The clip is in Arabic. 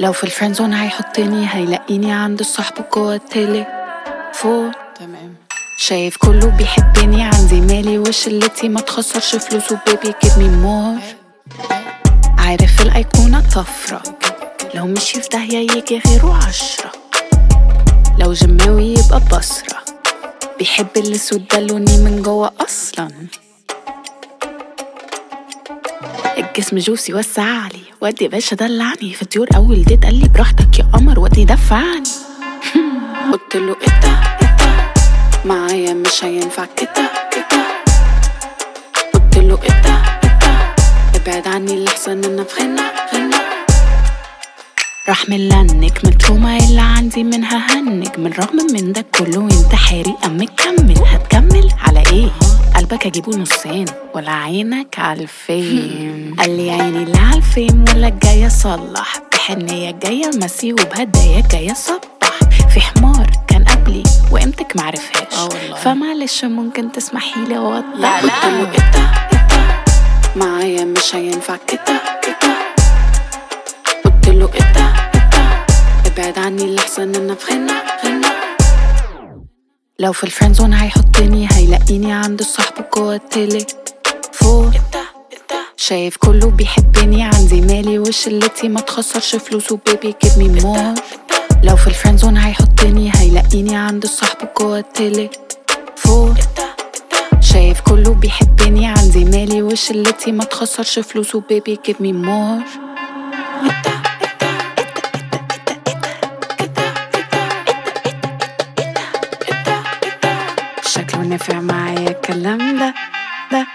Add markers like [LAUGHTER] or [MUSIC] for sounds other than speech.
لو في الفريندزون هيحطني هيلاقيني عند الصحب جوه التليفون. تمام. شايف كله بيحبني عندي مالي وشلتي ما تخسرش فلوس وبيبي give me more. عارف الأيقونة طفرة لو مشي في داهية يجي غيره عشرة. لو جماوي يبقى بصرة بيحب الأسود ده لوني من جوا أصلا. الجسم جوسي وسعلي ودي يا باشا دلعني. في الطيور أول ديت قال لي براحتك يا قمر ودي دفعني. [LAUGHS] قلت له ده؟ إيه ده؟ معايا مش هينفع. كده كده قلت له إيه ده؟ ابعد عني اللي أنا في غنى غنى. راح ملنك من التروما اللي عندي منها هنج من رغم من ده كله أنت ام مكمل. هتكمل اجيبه نصين ولا عينك على الفيم. قال لي عيني لا على الفيم ولا جاي اصلح بحنية جاية مسي وبهدايا جاية صبح في حمار كان قبلي وقيمتك معرفهاش والله. فمعلش ممكن تسمحي لي أوضح؟ لا، لا. قلت له إيه ده؟ إيه ده؟ معايا مش هينفع. كده كده قلت له إيه ده؟ ابعد عني اللي احسن أنا في غنى لو في ال friendzone هيحطني هيلاقيني عند الصحب جوه التليفون. شايف كله بيحبني عندي مالي وشلتي ما تخسرش فلوس و baby give me more. لو في ال friendzone هيحطني هيلاقيني عند الصحب جوه التليفون. شايف كله بيحبني عندي مالي وشلتي ما تخسرش فلوس و baby give me more. شكله نافع معايا الكلام ده ده.